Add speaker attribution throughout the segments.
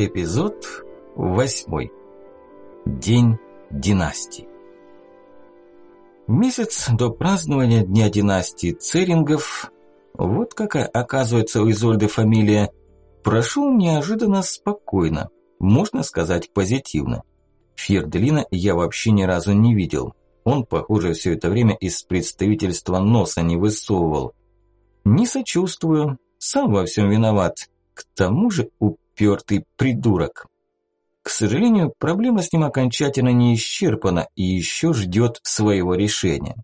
Speaker 1: Эпизод восьмой. День династии. Месяц до празднования Дня династии Церингов, вот какая оказывается у Изольды фамилия, прошел неожиданно спокойно, можно сказать позитивно. Ферделина я вообще ни разу не видел. Он, похоже, все это время из представительства носа не высовывал. Не сочувствую, сам во всем виноват. К тому же упертый придурок. К сожалению, проблема с ним окончательно не исчерпана и еще ждет своего решения.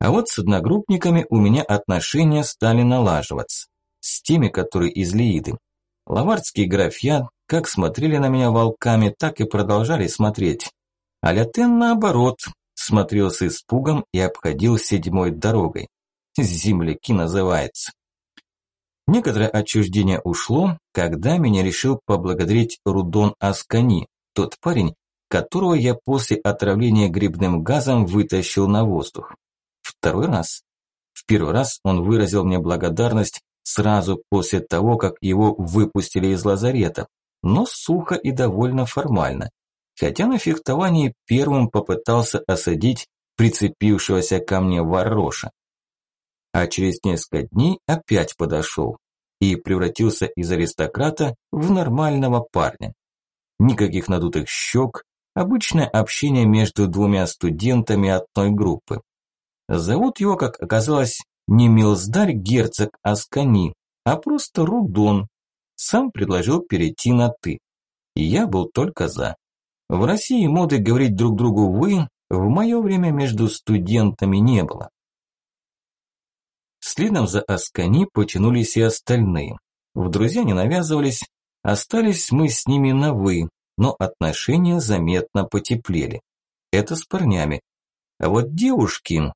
Speaker 1: А вот с одногруппниками у меня отношения стали налаживаться. С теми, которые из Лииды. Лавардские графья как смотрели на меня волками, так и продолжали смотреть. А Лятен, наоборот, смотрел с испугом и обходил седьмой дорогой. Земляки называется. Некоторое отчуждение ушло, когда меня решил поблагодарить Рудон Аскани, тот парень, которого я после отравления грибным газом вытащил на воздух. Второй раз. В первый раз он выразил мне благодарность сразу после того, как его выпустили из лазарета, но сухо и довольно формально, хотя на фехтовании первым попытался осадить прицепившегося ко мне вороша а через несколько дней опять подошел и превратился из аристократа в нормального парня. Никаких надутых щек, обычное общение между двумя студентами одной группы. Зовут его, как оказалось, не Милздарь герцог Аскани, а просто Рудон. Сам предложил перейти на «ты». И я был только за. В России моды говорить друг другу «вы» в мое время между студентами не было. Следом за Аскани потянулись и остальные. В друзья не навязывались, остались мы с ними на «вы», но отношения заметно потеплели. Это с парнями. А вот девушки...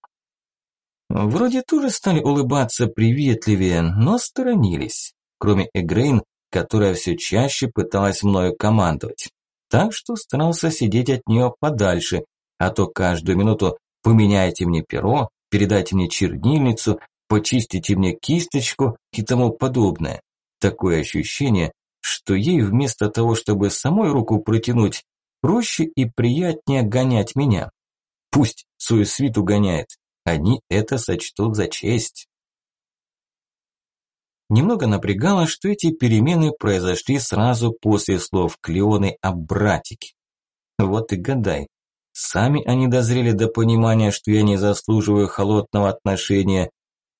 Speaker 1: Вроде тоже стали улыбаться приветливее, но сторонились. Кроме Эгрейн, которая все чаще пыталась мною командовать. Так что старался сидеть от нее подальше, а то каждую минуту поменяйте мне перо, передайте мне чернильницу, почистите мне кисточку и тому подобное. Такое ощущение, что ей вместо того, чтобы самой руку протянуть, проще и приятнее гонять меня. Пусть свою свиту гоняет, они это сочтут за честь. Немного напрягало, что эти перемены произошли сразу после слов Клеоны о братике. Вот и гадай, сами они дозрели до понимания, что я не заслуживаю холодного отношения,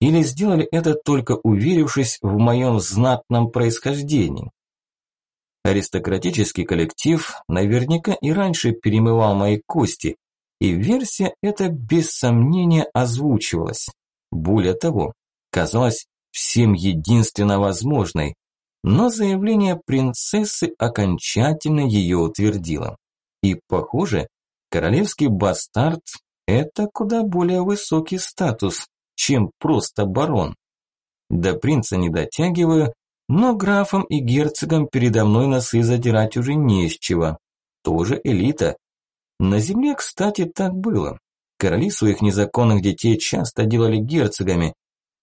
Speaker 1: или сделали это только уверившись в моем знатном происхождении? Аристократический коллектив наверняка и раньше перемывал мои кости, и версия эта без сомнения озвучивалась. Более того, казалось всем единственно возможной, но заявление принцессы окончательно ее утвердило. И, похоже, королевский бастард – это куда более высокий статус, чем просто барон. До принца не дотягиваю, но графом и герцогом передо мной носы задирать уже не с чего. Тоже элита. На земле, кстати, так было. Короли своих незаконных детей часто делали герцогами.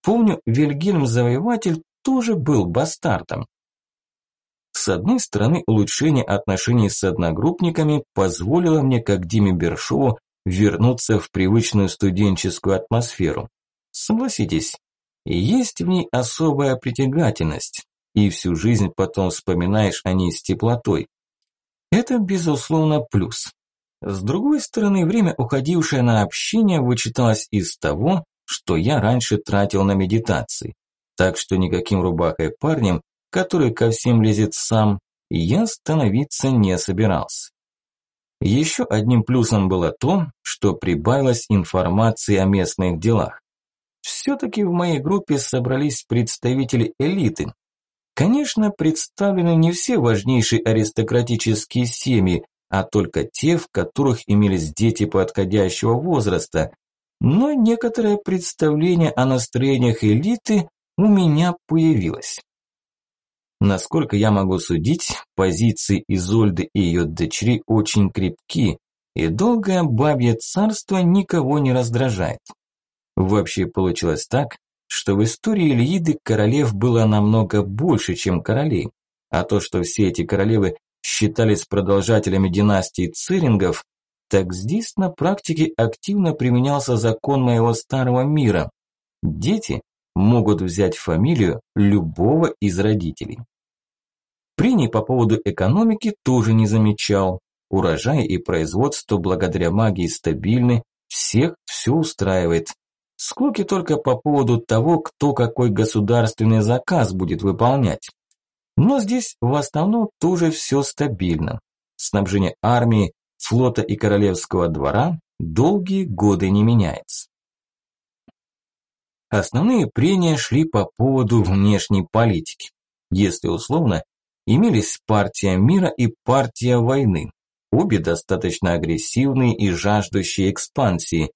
Speaker 1: Помню, Вильгельм Завоеватель тоже был бастартом. С одной стороны, улучшение отношений с одногруппниками позволило мне, как Диме Бершову, вернуться в привычную студенческую атмосферу. Согласитесь, есть в ней особая притягательность, и всю жизнь потом вспоминаешь о ней с теплотой. Это, безусловно, плюс. С другой стороны, время, уходившее на общение, вычиталось из того, что я раньше тратил на медитации. Так что никаким рубахой парнем, который ко всем лезет сам, я становиться не собирался. Еще одним плюсом было то, что прибавилось информации о местных делах. Все-таки в моей группе собрались представители элиты. Конечно, представлены не все важнейшие аристократические семьи, а только те, в которых имелись дети подходящего возраста. Но некоторое представление о настроениях элиты у меня появилось. Насколько я могу судить, позиции Изольды и ее дочери очень крепки, и долгое бабье царство никого не раздражает. Вообще получилось так, что в истории Ильиды королев было намного больше, чем королей, А то, что все эти королевы считались продолжателями династии Цирингов, так здесь на практике активно применялся закон моего старого мира. Дети могут взять фамилию любого из родителей. Прений по поводу экономики тоже не замечал. Урожай и производство благодаря магии стабильны, всех все устраивает. Склоки только по поводу того, кто какой государственный заказ будет выполнять. Но здесь в основном тоже все стабильно. Снабжение армии, флота и королевского двора долгие годы не меняется. Основные прения шли по поводу внешней политики. Если условно, имелись партия мира и партия войны. Обе достаточно агрессивные и жаждущие экспансии.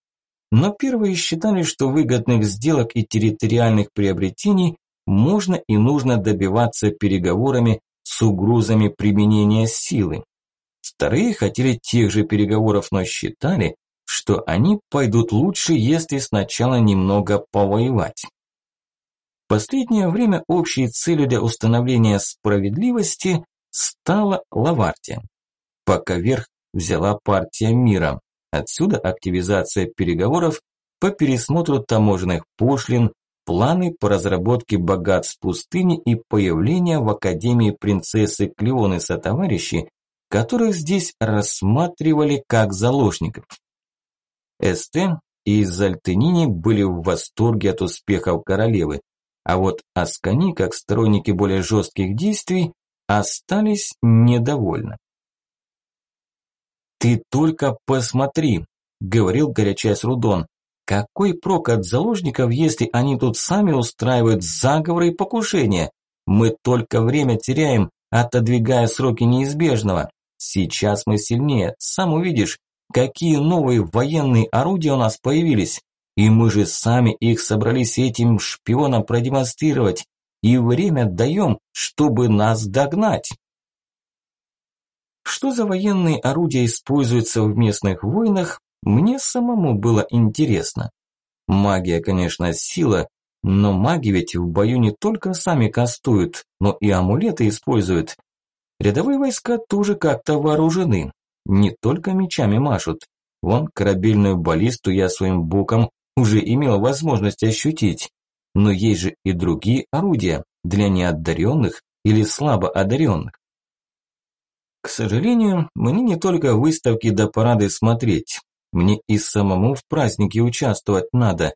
Speaker 1: Но первые считали, что выгодных сделок и территориальных приобретений можно и нужно добиваться переговорами с угрозами применения силы. Вторые хотели тех же переговоров, но считали, что они пойдут лучше, если сначала немного повоевать. Последнее время общей целью для установления справедливости стала Лавартия. Пока верх взяла партия мира. Отсюда активизация переговоров по пересмотру таможенных пошлин, планы по разработке богатств пустыни и появление в Академии принцессы Клеоны сотоварищи, которых здесь рассматривали как заложников. Эстен и Зальтенини были в восторге от успехов королевы, а вот Аскани, как сторонники более жестких действий, остались недовольны. «Ты только посмотри», – говорил горячаясь Рудон, «какой прок от заложников, если они тут сами устраивают заговоры и покушения? Мы только время теряем, отодвигая сроки неизбежного. Сейчас мы сильнее, сам увидишь, какие новые военные орудия у нас появились. И мы же сами их собрались этим шпионам продемонстрировать. И время даем, чтобы нас догнать. Что за военные орудия используются в местных войнах, мне самому было интересно. Магия, конечно, сила, но маги ведь в бою не только сами кастуют, но и амулеты используют. Рядовые войска тоже как-то вооружены, не только мечами машут. Вон корабельную баллисту я своим боком уже имел возможность ощутить. Но есть же и другие орудия для неодаренных или слабо одаренных. К сожалению, мне не только выставки до парады смотреть, мне и самому в празднике участвовать надо.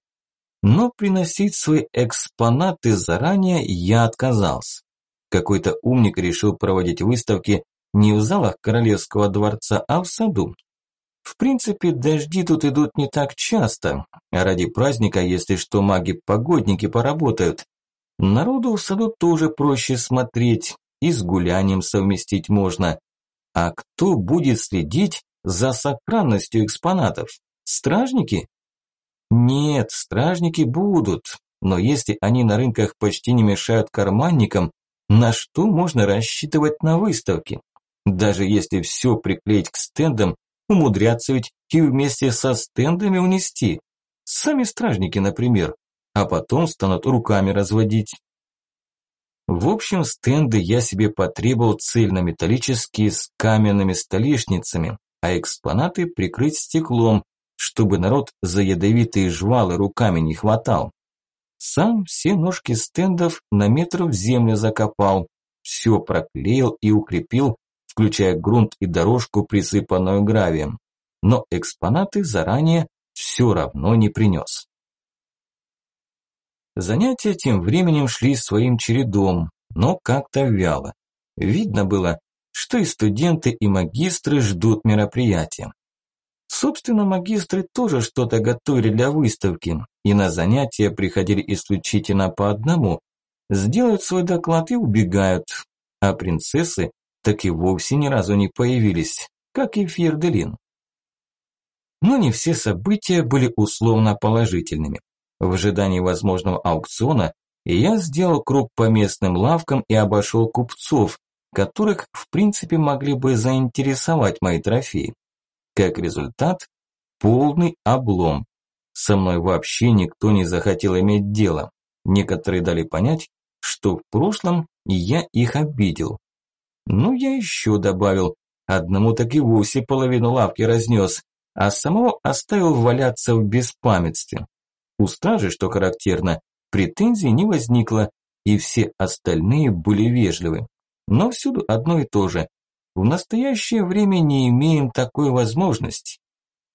Speaker 1: Но приносить свои экспонаты заранее я отказался. Какой-то умник решил проводить выставки не в залах королевского дворца, а в саду. В принципе, дожди тут идут не так часто, а ради праздника, если что, маги-погодники поработают. Народу в саду тоже проще смотреть, и с гулянием совместить можно. А кто будет следить за сохранностью экспонатов? Стражники? Нет, стражники будут, но если они на рынках почти не мешают карманникам, на что можно рассчитывать на выставке? Даже если все приклеить к стендам, умудряться ведь и вместе со стендами унести. Сами стражники, например, а потом станут руками разводить. В общем, стенды я себе потребовал цельнометаллические с каменными столешницами, а экспонаты прикрыть стеклом, чтобы народ за ядовитые жвалы руками не хватал. Сам все ножки стендов на метр в землю закопал, все проклеил и укрепил, включая грунт и дорожку, присыпанную гравием. Но экспонаты заранее все равно не принес. Занятия тем временем шли своим чередом, но как-то вяло. Видно было, что и студенты, и магистры ждут мероприятия. Собственно, магистры тоже что-то готовили для выставки, и на занятия приходили исключительно по одному. Сделают свой доклад и убегают. А принцессы так и вовсе ни разу не появились, как и Фьерделин. Но не все события были условно положительными. В ожидании возможного аукциона я сделал круг по местным лавкам и обошел купцов, которых в принципе могли бы заинтересовать мои трофеи. Как результат, полный облом. Со мной вообще никто не захотел иметь дело. Некоторые дали понять, что в прошлом я их обидел. Ну, я еще добавил. Одному так и вовсе половину лавки разнес, а самого оставил валяться в беспамятстве. У стражи, что характерно, претензий не возникло, и все остальные были вежливы. Но всюду одно и то же. В настоящее время не имеем такой возможности.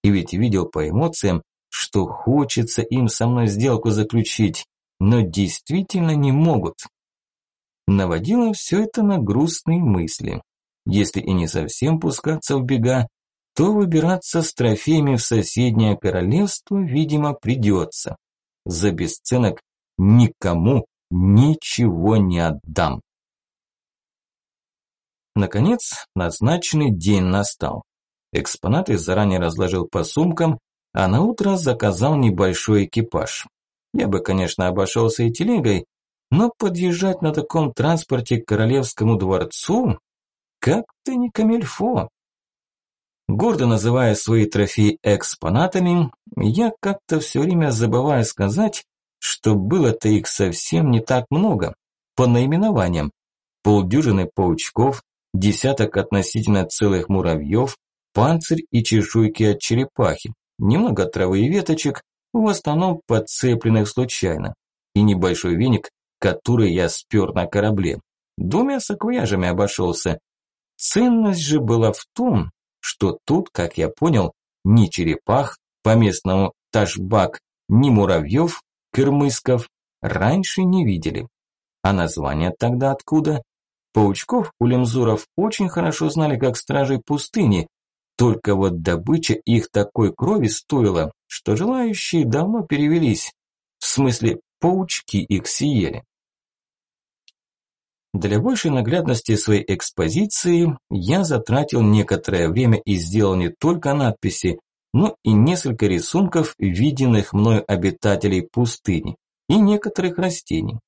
Speaker 1: И ведь видел по эмоциям, что хочется им со мной сделку заключить, но действительно не могут. Наводило все это на грустные мысли. Если и не совсем пускаться в бега, то выбираться с трофеями в соседнее королевство, видимо, придется. За бесценок никому ничего не отдам. Наконец, назначенный день настал. Экспонаты заранее разложил по сумкам, а на утро заказал небольшой экипаж. Я бы, конечно, обошелся и телегой, но подъезжать на таком транспорте к королевскому дворцу как-то не камельфо. Гордо называя свои трофеи экспонатами, я как-то все время забываю сказать, что было-то их совсем не так много. По наименованиям. Полдюжины паучков, десяток относительно целых муравьев, панцирь и чешуйки от черепахи, немного травы и веточек, в основном подцепленных случайно, и небольшой веник, который я спер на корабле. Двумя саквояжами обошелся. Ценность же была в том, что тут, как я понял, ни черепах, по-местному ташбак, ни муравьев, кырмысков раньше не видели. А название тогда откуда? Паучков у лемзуров очень хорошо знали как стражей пустыни, только вот добыча их такой крови стоила, что желающие давно перевелись. В смысле, паучки их съели. Для большей наглядности своей экспозиции я затратил некоторое время и сделал не только надписи, но и несколько рисунков виденных мною обитателей пустыни и некоторых растений.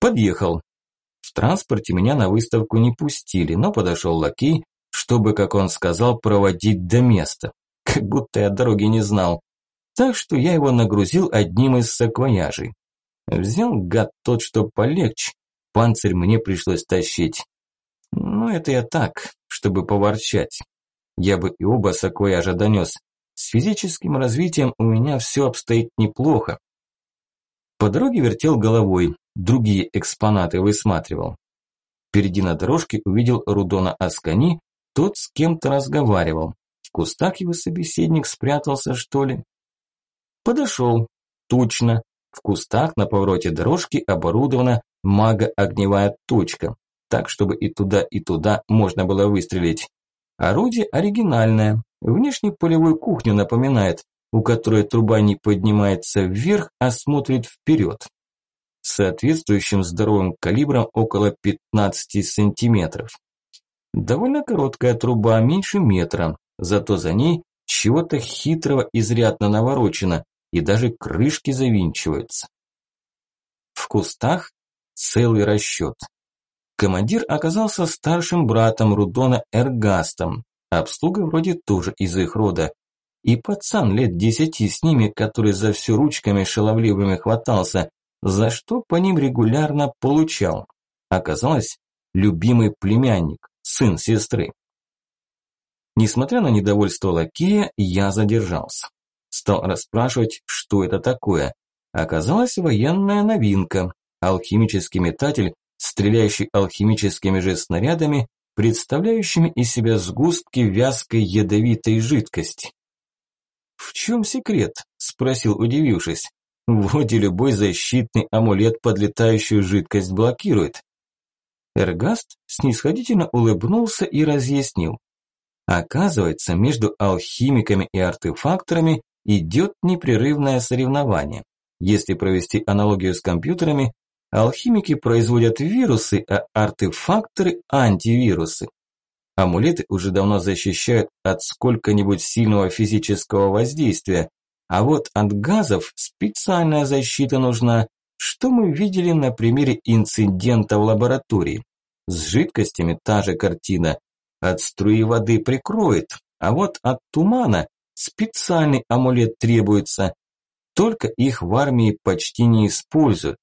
Speaker 1: Подъехал. В транспорте меня на выставку не пустили, но подошел лакей, чтобы, как он сказал, проводить до места. Как будто я дороги не знал. Так что я его нагрузил одним из саквояжей. Взял гад тот, что полегче, панцирь мне пришлось тащить. Ну, это я так, чтобы поворчать. Я бы и оба саквояжа донес. С физическим развитием у меня все обстоит неплохо. По дороге вертел головой, другие экспонаты высматривал. Впереди на дорожке увидел Рудона Аскани, тот с кем-то разговаривал. В кустах его собеседник спрятался, что ли? Подошел. Точно. В кустах на повороте дорожки оборудована мага-огневая точка, так, чтобы и туда, и туда можно было выстрелить. Орудие оригинальное, внешне полевую кухню напоминает, у которой труба не поднимается вверх, а смотрит вперед. С соответствующим здоровым калибром около 15 сантиметров. Довольно короткая труба, меньше метра, зато за ней чего-то хитрого изрядно наворочено, и даже крышки завинчиваются. В кустах целый расчет. Командир оказался старшим братом Рудона Эргастом, обслуга вроде тоже из их рода. И пацан лет десяти с ними, который за все ручками шаловливыми хватался, за что по ним регулярно получал. Оказалось, любимый племянник, сын сестры. Несмотря на недовольство лакея, я задержался. Стал расспрашивать, что это такое. Оказалась военная новинка, алхимический метатель, стреляющий алхимическими же снарядами, представляющими из себя сгустки вязкой ядовитой жидкости. «В чем секрет?» – спросил, удивившись. «Вроде любой защитный амулет подлетающую жидкость блокирует». Эргаст снисходительно улыбнулся и разъяснил. Оказывается, между алхимиками и артефакторами идет непрерывное соревнование. Если провести аналогию с компьютерами, Алхимики производят вирусы, а артефакторы – антивирусы. Амулеты уже давно защищают от сколько-нибудь сильного физического воздействия, а вот от газов специальная защита нужна, что мы видели на примере инцидента в лаборатории. С жидкостями та же картина. От струи воды прикроет, а вот от тумана специальный амулет требуется. Только их в армии почти не используют,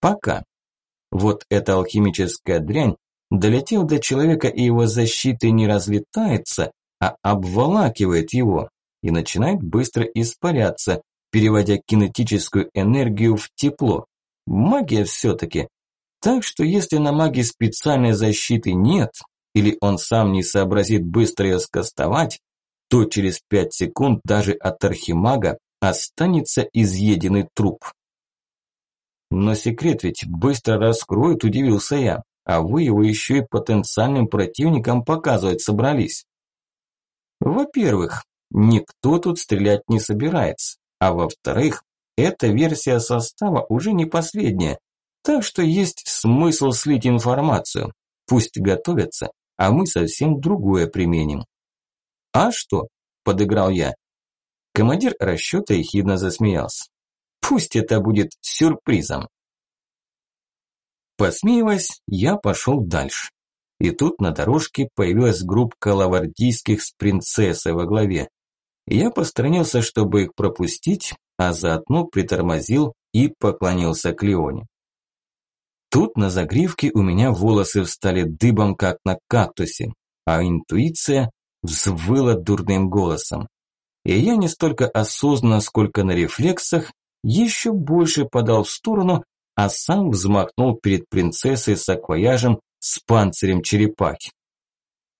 Speaker 1: Пока. Вот эта алхимическая дрянь долетев до человека и его защиты не разлетается, а обволакивает его и начинает быстро испаряться, переводя кинетическую энергию в тепло. Магия все-таки. Так что если на маге специальной защиты нет, или он сам не сообразит быстро ее скостовать, то через 5 секунд даже от архимага останется изъеденный труп. Но секрет ведь быстро раскроют, удивился я, а вы его еще и потенциальным противникам показывать собрались. Во-первых, никто тут стрелять не собирается, а во-вторых, эта версия состава уже не последняя, так что есть смысл слить информацию. Пусть готовятся, а мы совсем другое применим. А что? Подыграл я. Командир расчета ехидно засмеялся. Пусть это будет сюрпризом. Посмеиваясь, я пошел дальше. И тут на дорожке появилась группа лавардийских с принцессой во главе. Я посторонился, чтобы их пропустить, а заодно притормозил и поклонился к Леоне. Тут на загривке у меня волосы встали дыбом, как на кактусе, а интуиция взвыла дурным голосом. И я не столько осознанно, сколько на рефлексах, еще больше подал в сторону, а сам взмахнул перед принцессой саквояжем с панцирем черепахи.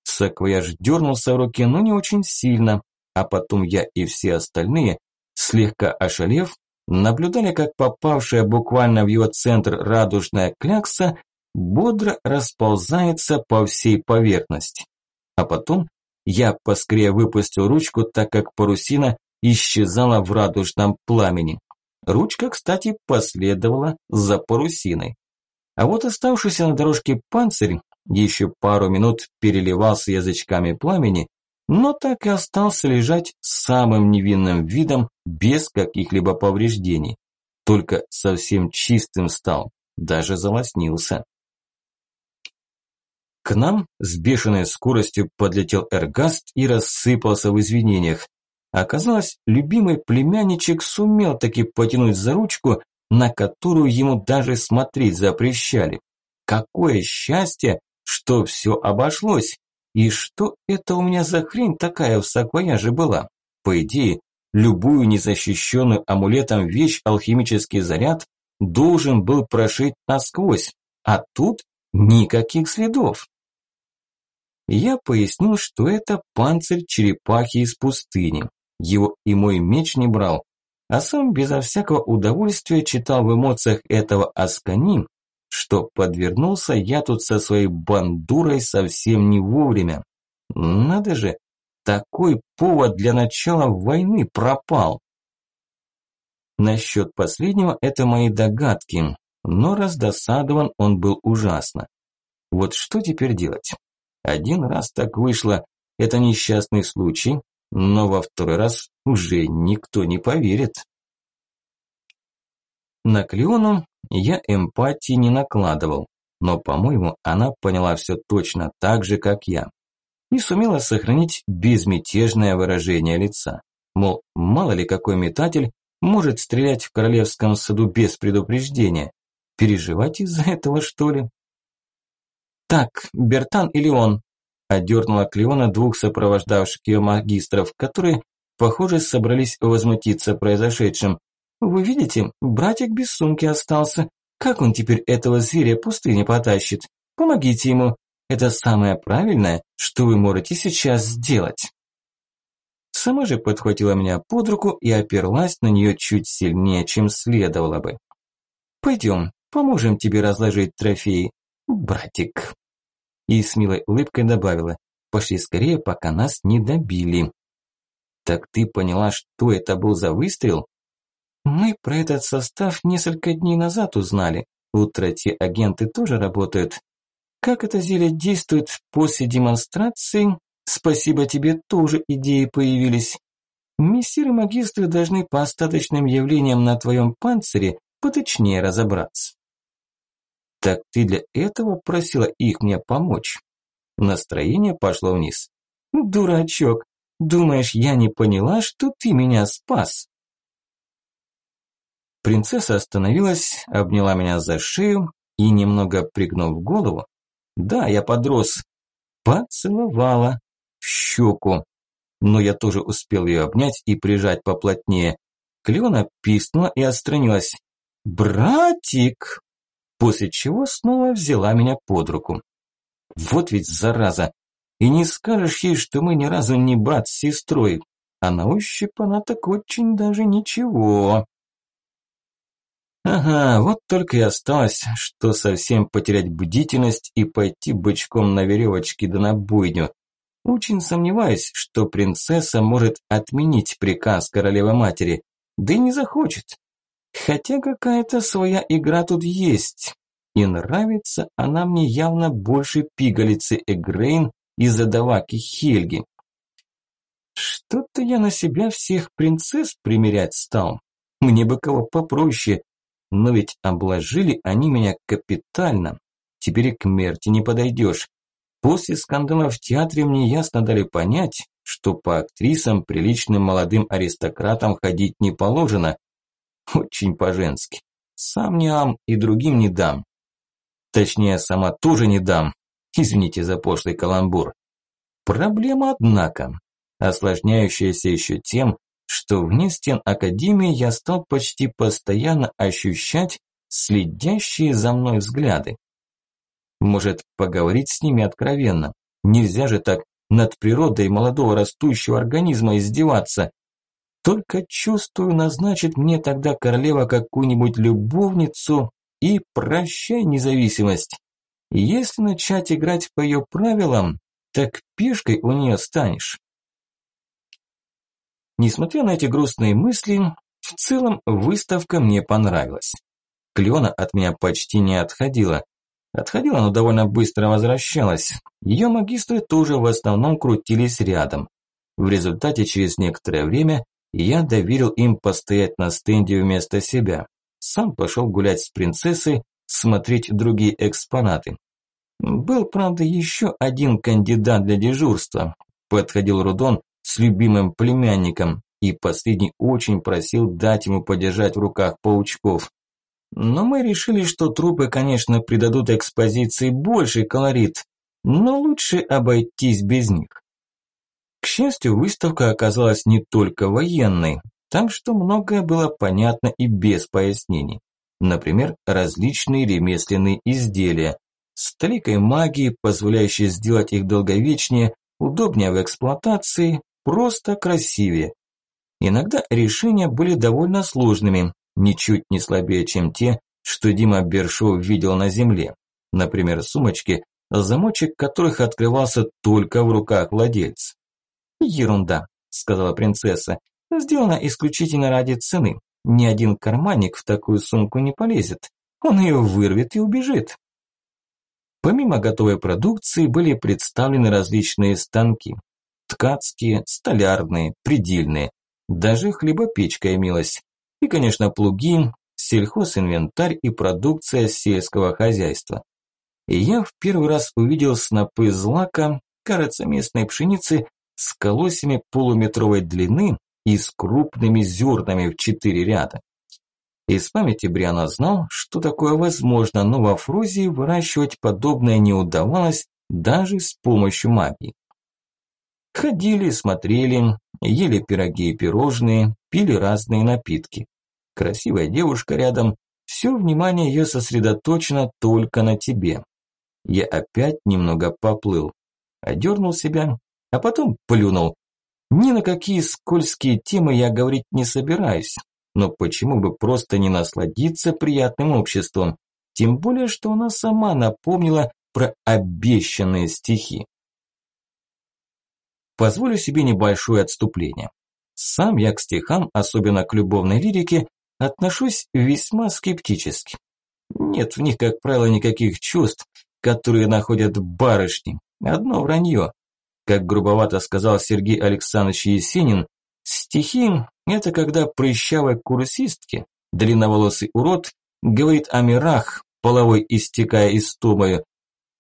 Speaker 1: Саквояж дернулся в руке, но не очень сильно, а потом я и все остальные, слегка ошалев, наблюдали, как попавшая буквально в его центр радужная клякса бодро расползается по всей поверхности. А потом я поскорее выпустил ручку, так как парусина исчезала в радужном пламени. Ручка, кстати, последовала за парусиной. А вот оставшийся на дорожке панцирь еще пару минут переливался язычками пламени, но так и остался лежать самым невинным видом, без каких-либо повреждений. Только совсем чистым стал, даже залоснился. К нам с бешеной скоростью подлетел Эргаст и рассыпался в извинениях. Оказалось, любимый племянничек сумел таки потянуть за ручку, на которую ему даже смотреть запрещали. Какое счастье, что все обошлось! И что это у меня за хрень такая в саквояже была? По идее, любую незащищенную амулетом вещь алхимический заряд должен был прошить насквозь, а тут никаких следов. Я пояснил, что это панцирь черепахи из пустыни. Его и мой меч не брал, а сам безо всякого удовольствия читал в эмоциях этого Аскани, что подвернулся я тут со своей бандурой совсем не вовремя. Надо же, такой повод для начала войны пропал. Насчет последнего это мои догадки, но раздосадован он был ужасно. Вот что теперь делать? Один раз так вышло, это несчастный случай, но во второй раз уже никто не поверит. На Клеону я эмпатии не накладывал, но, по-моему, она поняла все точно так же, как я. И сумела сохранить безмятежное выражение лица. Мол, мало ли какой метатель может стрелять в королевском саду без предупреждения. Переживать из-за этого, что ли? «Так, Бертан или он?» – одернула Клеона двух сопровождавших ее магистров, которые, похоже, собрались возмутиться произошедшим. «Вы видите, братик без сумки остался. Как он теперь этого зверя пустыни потащит? Помогите ему. Это самое правильное, что вы можете сейчас сделать». Сама же подхватила меня под руку и оперлась на нее чуть сильнее, чем следовало бы. «Пойдем, поможем тебе разложить трофеи, братик» и с милой улыбкой добавила, пошли скорее, пока нас не добили. Так ты поняла, что это был за выстрел? Мы про этот состав несколько дней назад узнали. У Трати агенты тоже работают. Как это зелье действует после демонстрации? Спасибо тебе, тоже идеи появились. Мессиры-магистры должны по остаточным явлениям на твоем панцире поточнее разобраться. Так ты для этого просила их мне помочь? Настроение пошло вниз. Дурачок, думаешь, я не поняла, что ты меня спас? Принцесса остановилась, обняла меня за шею и, немного пригнув голову, Да, я подрос. Поцеловала в щеку. Но я тоже успел ее обнять и прижать поплотнее. Клена пискнула и отстранилась. «Братик!» После чего снова взяла меня под руку. Вот ведь зараза! И не скажешь ей, что мы ни разу не брат с сестрой. А на ощупь она так очень даже ничего. Ага, вот только и осталось, что совсем потерять бдительность и пойти бычком на веревочке да на бойню. Очень сомневаюсь, что принцесса может отменить приказ королевы матери, да и не захочет. Хотя какая-то своя игра тут есть. И нравится она мне явно больше пигалицы Эгрейн и задаваки Хельги. Что-то я на себя всех принцесс примерять стал. Мне бы кого попроще, но ведь обложили они меня капитально. Теперь и к мерти не подойдешь. После скандала в театре мне ясно дали понять, что по актрисам приличным молодым аристократам ходить не положено. Очень по-женски. Сам не ам и другим не дам. Точнее, сама тоже не дам. Извините за пошлый каламбур. Проблема, однако, осложняющаяся еще тем, что вне стен Академии я стал почти постоянно ощущать следящие за мной взгляды. Может, поговорить с ними откровенно? Нельзя же так над природой молодого растущего организма издеваться. Только чувствую, назначит мне тогда королева какую-нибудь любовницу и прощай независимость. Если начать играть по ее правилам, так пешкой у нее станешь. Несмотря на эти грустные мысли, в целом выставка мне понравилась. Клена от меня почти не отходила. Отходила, но довольно быстро возвращалась. Ее магистры тоже в основном крутились рядом. В результате через некоторое время я доверил им постоять на стенде вместо себя. Сам пошел гулять с принцессой, смотреть другие экспонаты. Был, правда, еще один кандидат для дежурства. Подходил Рудон, с любимым племянником, и последний очень просил дать ему подержать в руках паучков. Но мы решили, что трупы, конечно, придадут экспозиции больший колорит, но лучше обойтись без них. К счастью, выставка оказалась не только военной, так что многое было понятно и без пояснений. Например, различные ремесленные изделия, с толикой магии, позволяющей сделать их долговечнее, удобнее в эксплуатации, просто красивее. Иногда решения были довольно сложными, ничуть не слабее, чем те, что Дима Бершов видел на земле. Например, сумочки, замочек которых открывался только в руках владельца. «Ерунда», – сказала принцесса, – «сделано исключительно ради цены. Ни один карманник в такую сумку не полезет. Он ее вырвет и убежит». Помимо готовой продукции были представлены различные станки, ткацкие, столярные, предельные. Даже хлебопечка имелась. И, конечно, плуги, сельхозинвентарь и продукция сельского хозяйства. И я в первый раз увидел снопы злака, кажется, местной пшеницы с колосьями полуметровой длины и с крупными зернами в четыре ряда. Из памяти Бриана знал, что такое возможно, но во Фрузии выращивать подобное не удавалось даже с помощью магии. Ходили, смотрели, ели пироги и пирожные, пили разные напитки. Красивая девушка рядом, все внимание ее сосредоточено только на тебе. Я опять немного поплыл, одернул себя, а потом плюнул. Ни на какие скользкие темы я говорить не собираюсь, но почему бы просто не насладиться приятным обществом, тем более, что она сама напомнила про обещанные стихи. Позволю себе небольшое отступление. Сам я к стихам, особенно к любовной лирике, отношусь весьма скептически. Нет в них, как правило, никаких чувств, которые находят барышни. Одно вранье. Как грубовато сказал Сергей Александрович Есенин, стихи – это когда прыщавой курсистке, длинноволосый урод, говорит о мирах, половой истекая истомою.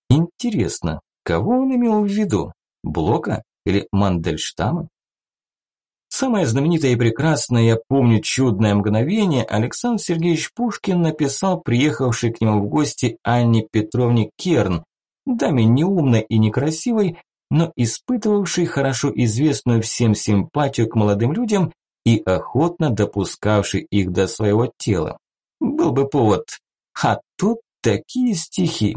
Speaker 1: Интересно, кого он имел в виду? Блока? или Мандельштама? Самое знаменитое и прекрасное, я помню, чудное мгновение Александр Сергеевич Пушкин написал приехавшей к нему в гости Анне Петровне Керн, даме неумной и некрасивой, но испытывавшей хорошо известную всем симпатию к молодым людям и охотно допускавший их до своего тела. Был бы повод. А тут такие стихи.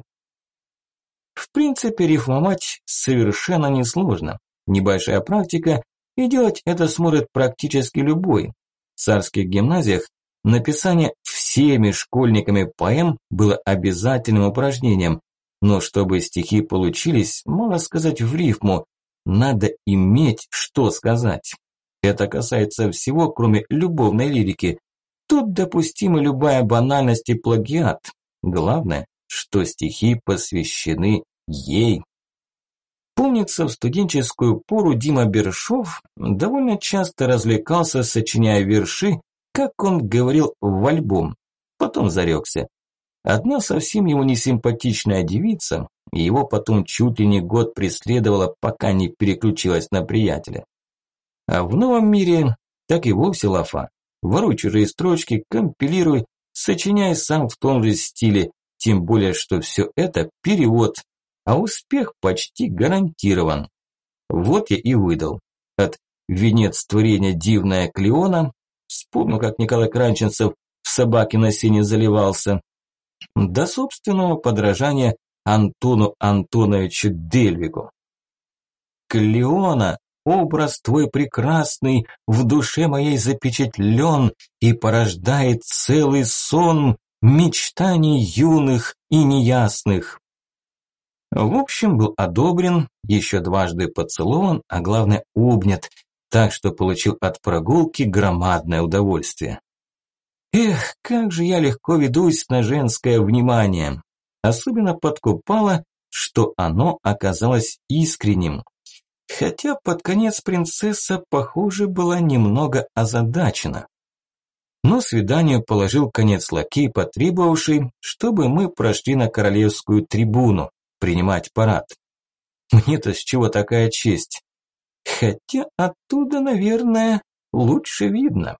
Speaker 1: В принципе, рифмовать совершенно несложно. Небольшая практика, и делать это сможет практически любой. В царских гимназиях написание всеми школьниками поэм было обязательным упражнением, но чтобы стихи получились, мало сказать в рифму, надо иметь что сказать. Это касается всего, кроме любовной лирики. Тут допустима любая банальность и плагиат. Главное, что стихи посвящены ей. Помнится, в студенческую пору Дима Бершов довольно часто развлекался, сочиняя верши, как он говорил, в альбом. Потом зарекся. Одна совсем ему несимпатичная девица, и его потом чуть ли не год преследовала, пока не переключилась на приятеля. А в новом мире так и вовсе лафа. Воруй чужие строчки, компилируй, сочиняй сам в том же стиле, тем более, что все это перевод, а успех почти гарантирован. Вот я и выдал. От «Венец творения дивная Клеона», вспомнил, как Николай Кранченцев в собаке на сене заливался, до собственного подражания Антону Антоновичу Дельвигу. Клеона, Образ твой прекрасный в душе моей запечатлен и порождает целый сон мечтаний юных и неясных. В общем, был одобрен, еще дважды поцелован, а главное обнят, так что получил от прогулки громадное удовольствие. Эх, как же я легко ведусь на женское внимание. Особенно подкупало, что оно оказалось искренним. Хотя под конец принцесса, похоже, была немного озадачена. Но свиданию положил конец лакей, потребовавший, чтобы мы прошли на королевскую трибуну, принимать парад. Мне-то с чего такая честь? Хотя оттуда, наверное, лучше видно.